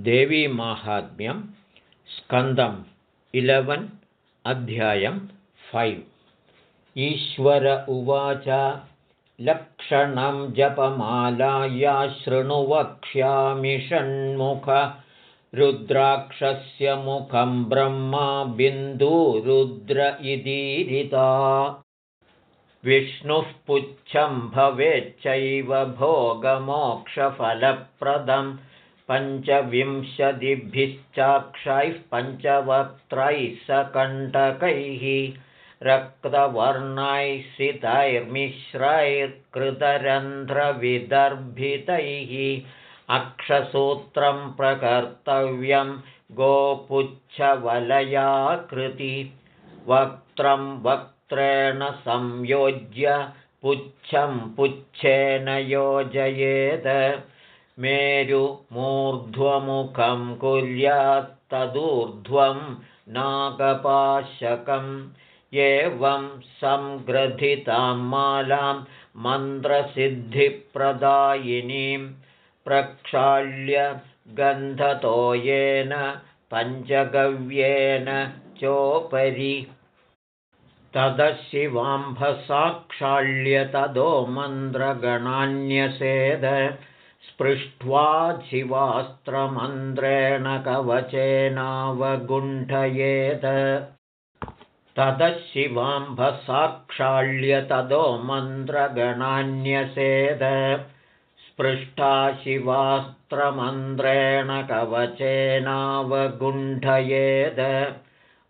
देवीमाहात्म्यं स्कन्दम् eleven अध्यायं five. ईश्वर उवाच लक्षणं जपमालाया शृणु वक्ष्यामि षण्मुख। रुद्राक्षस्य मुखं ब्रह्मा बिन्दुरुद्र इदीरिता। विष्णुः पुच्छं भवेच्चैव भोगमोक्षफलप्रदम् पञ्चविंशतिभिश्चाक्षैः पञ्चवक्त्रैः सकण्टकैः रक्तवर्णैः सितैर्मिश्रैर्कृतरन्ध्रविदर्भितैः अक्षसूत्रं प्रकर्तव्यं गोपुच्छवलयाकृति वक्त्रं वक्त्रेण संयोज्य पुच्छं पुच्छेन योजयेत् मेरुमूर्ध्वमुखं कुर्यात्तदूर्ध्वं नागपाशकम् एवं संग्रथितां मालां मन्त्रसिद्धिप्रदायिनीं प्रक्षाल्य गन्धतोयेन पञ्चगव्येन चोपरि। तदशिवाम्भसाक्षाल्य तदो मन्त्रगणान्यसेद स्पृष्ट्वा शिवास्त्रमन्त्रेण कवचेनावगुण्ठयेत्। ततः शिवाम्भसाक्षाल्य तदो मन्त्रगणान्यसेद स्पृष्टा शिवास्त्रमन्त्रेण कवचेनावगुण्ठयेत्।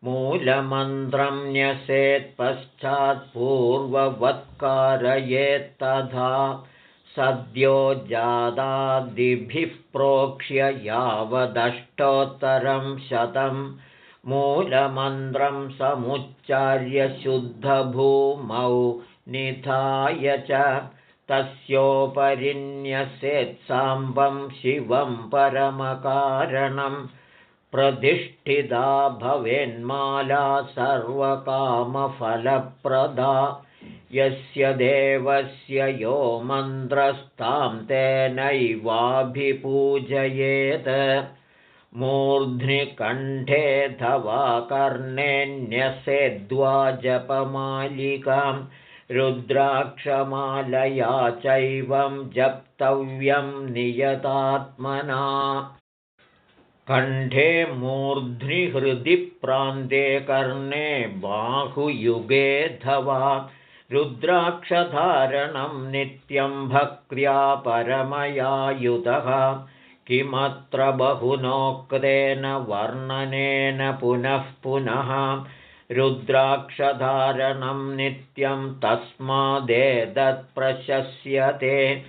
मूलमन्त्रं न्यसेत्पश्चात्पूर्ववत्कारयेत्तथा सद्यो जादादिभिः प्रोक्ष्य यावदष्टोत्तरं शतं मूलमन्त्रं समुच्चार्य शुद्धभूमौ निधाय च तस्योपरिन्यसेत्साम्बं शिवं परमकारणं प्रतिष्ठिता भवेन्माला सर्वकामफलप्रदा यस्य देवस्य यो मन्त्रस्तां तेनैवाभिपूजयेत्। मूर्ध्नि कण्ठेऽथवा कर्णेऽन्यसेद्वा जपमालिकां रुद्राक्षमालया चैवं जप्तव्यं नियतात्मना। कण्ठे मूर्ध्नि हृदि प्रान्ते कर्णे बाहुयुगेऽथवा रुद्राक्षधारणं नित्यं भक्त्या परमयायुतः किमत्र बहुनोक्तेन वर्णनेन पुनः पुनः रुद्राक्षधारणं नित्यं तस्मादेतत्प्रशस्यते।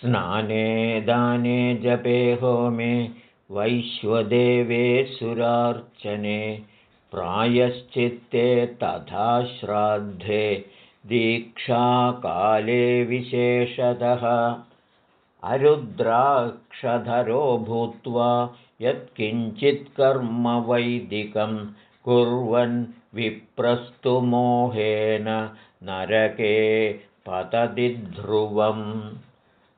स्नाने दाने जपे होमे वैश्वदेवे सुरार्चने प्रायश्चित्ते तथा श्राद्धे दीक्षाकाले विशेषतः। अरुद्राक्षधरो भूत्वा यत्किञ्चित्कर्म वैदिकं कुर्वन् विप्रस्तु मोहेन नरके पतति ध्रुवम्।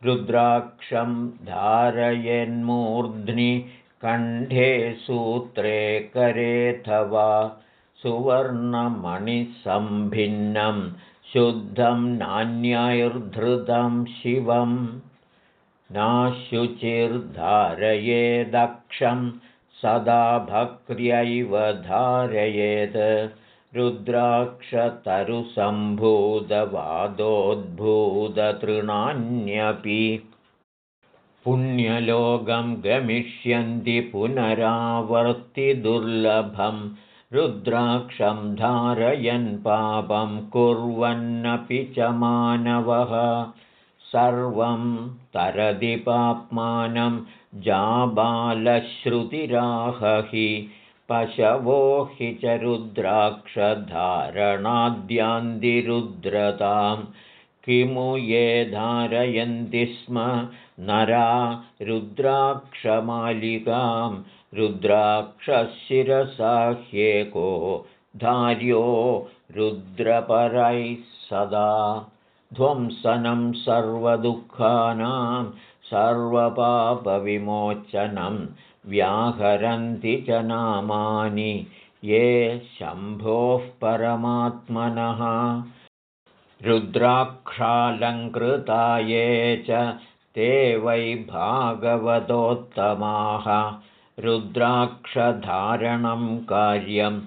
रुद्राक्षं धारयन्मूर्ध्नि कण्ठे सूत्रे करेऽथवा सुवर्णमणिसम्भिन्नं शुद्धं नान्यैर्धृतं शिवं। नाशुचिर्धारयेदक्षं सदा भक्र्यैव धारयेत्। रुद्राक्षतरुसम्भूतवादोद्भूततृणान्यपि पुण्यलोकं गमिष्यन्ति पुनरावर्तिदुर्लभं रुद्राक्षं धारयन् पापं कुर्वन्नपि च मानवः। सर्वं तरदिपाप्मानं जाबालश्रुतिराहहि पशवो हि च रुद्राक्षधारणाद्यान्तिरुद्रतां किमु ये धारयन्ति स्म? नरा रुद्राक्षमालिकां। रुद्राक्षशिरसाह्येको धार्यो रुद्रपरैः सदा। ध्वंसनं सर्वदुःखानां सर्वपापविमोचनं व्याहरन्ति च नामानि। ये शम्भोः परमात्मनः रुद्राक्षालङ्कृता ये च ते वै भागवतोत्तमाः। रुद्राक्षधारणं कार्यं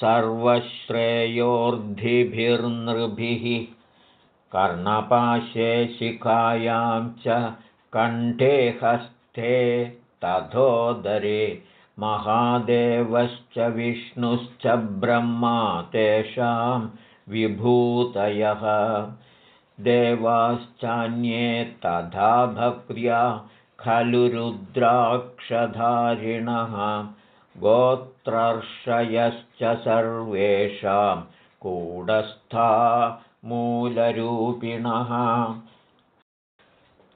सर्वश्रेयोर्धिभिर्नृभिः। कर्णपाशे शिखायां च कण्ठे हस्ते तथोदरे महादेवश्च विष्णुश्च ब्रह्मा तेषां विभूतयः। देवाश्चान्ये तथा भक्र्या खलु रुद्राक्षधारिणः। गोत्रर्षयश्च सर्वेषां कूढस्था मूलरूपिणः।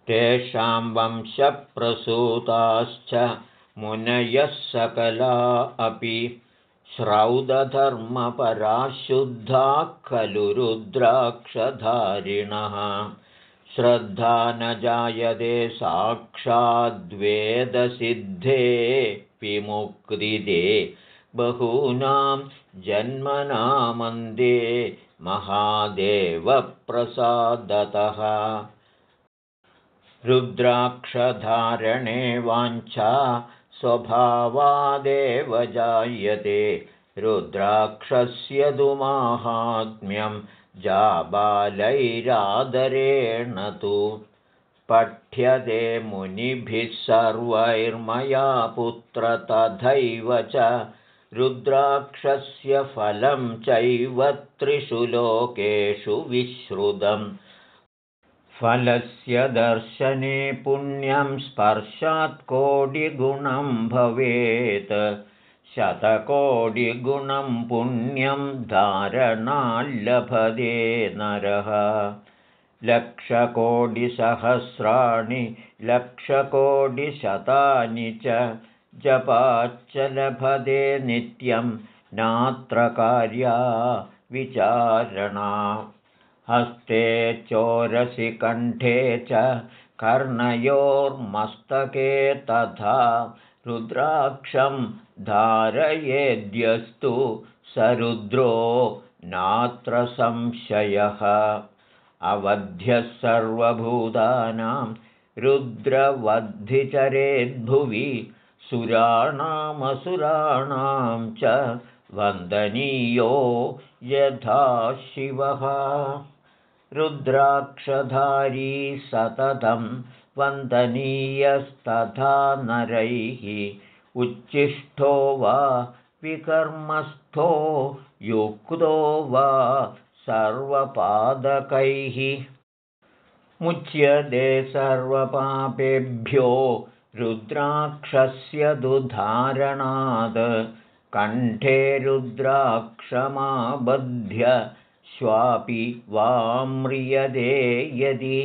तेषां वंशप्रसूताश्च मुनयः सकला अपि श्रौदधर्मपराशुद्धा खलु रुद्राक्षधारिणः। श्रद्धा न जायते साक्षाद्वेदसिद्धे विमुक्तिदे। बहूनां जन्मनामन्दे महादेवप्रसादतः। रुद्राक्षधारणे वाञ्छा स्वभावादेव जायते रुद्राक्षस्य दुमाहात्म्यं जाबालैरादरेण तु पठ्यते मुनिभिः सर्वैर्मया पुत्र तथैव च रुद्राक्षस्य फलं चैव त्रिषु लोकेषु विश्रुतम् फलस्य दर्शने पुण्यं स्पर्शात् कोटिगुणं भवेत्। शतकोटिगुणं पुण्यं धारणाल्लभते नरः। लक्षकोटिसहस्राणि लक्षकोटिशतानि च जपाच्च लभते नित्यं नात्र कार्या विचारणा हस्ते चोरसि कण्ठे च कर्णयोर्मस्तके तथा रुद्राक्षं धारयेद्यस्तु स रुद्रो नात्र संशयः। अवध्यः सर्वभूतानां रुद्रवद्धिचरेद्भुवि सुराणामसुराणां च वन्दनीयो यथा शिवः रुद्राक्षधारी सततं वन्दनीयस्तथा नरैः उच्छिष्टो वा विकर्मस्थो युक्तो वा सर्वपादकैः। मुच्यते सर्वपापेभ्यो रुद्राक्षस्य दुधारणात्। कण्ठे रुद्राक्षमाबध्य श्वापि वाम्रियदे यदि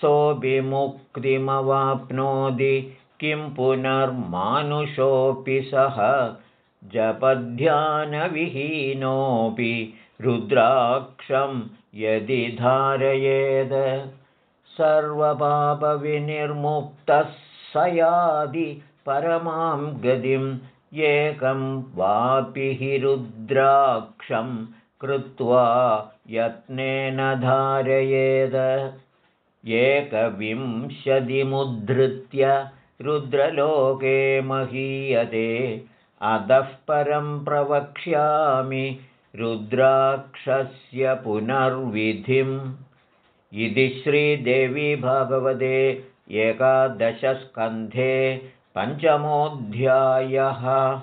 सोऽभिमुक्तिमवाप्नोति किं पुनर्मानुषोऽपि सः जपध्यानविहीनोऽपि रुद्राक्षं यदि धारयेद सर्वपापविनिर्मुक्तः स यादि परमां गतिं एकं वापि हि रुद्राक्षं कृत्वा यत्नेन धारयेद। एकविंशतिमुद्धृत्य रुद्रलोके महीयते। अधः परं प्रवक्ष्यामि रुद्राक्षस्य पुनर्विधिम्। इति श्रीदेवी भगवते एकादशस्कन्धे पञ्चमोऽध्यायः